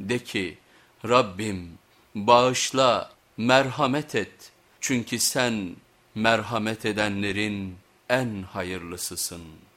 De ki Rabbim bağışla merhamet et çünkü sen merhamet edenlerin en hayırlısısın.''